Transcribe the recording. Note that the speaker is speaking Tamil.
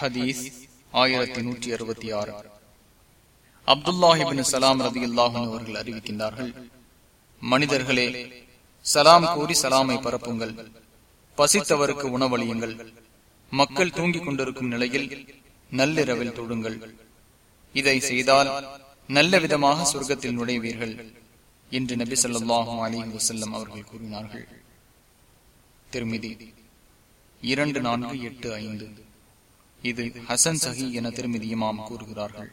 ஹதீஸ் ஆயிரத்தி நூற்றி அறுபத்தி ஆறு. அப்துல்லாஹிபின் சலாம் ரதி அல்லாஹும் அவர்கள் அறிவிக்கின்றார்கள் மனிதர்களே சலாம் கூறி சலாமை பரப்புங்கள் பசித்தவருக்கு உணவளியுங்கள் மக்கள் தூங்கிக் கொண்டிருக்கும் நிலையில் நள்ளிரவில் தொடுங்கள் இதை செய்தால் நல்ல விதமாக சொர்க்கத்தில் நுழைவீர்கள் என்று நபி சொல்லாஹும் அலி வசல்லம் அவர்கள் கூறினார்கள். திருமிதி இரண்டு நான்கு எட்டு ஐந்து. இது ஹசன் சஹி என திருமதி இமாம் கூறுகிறார்கள்.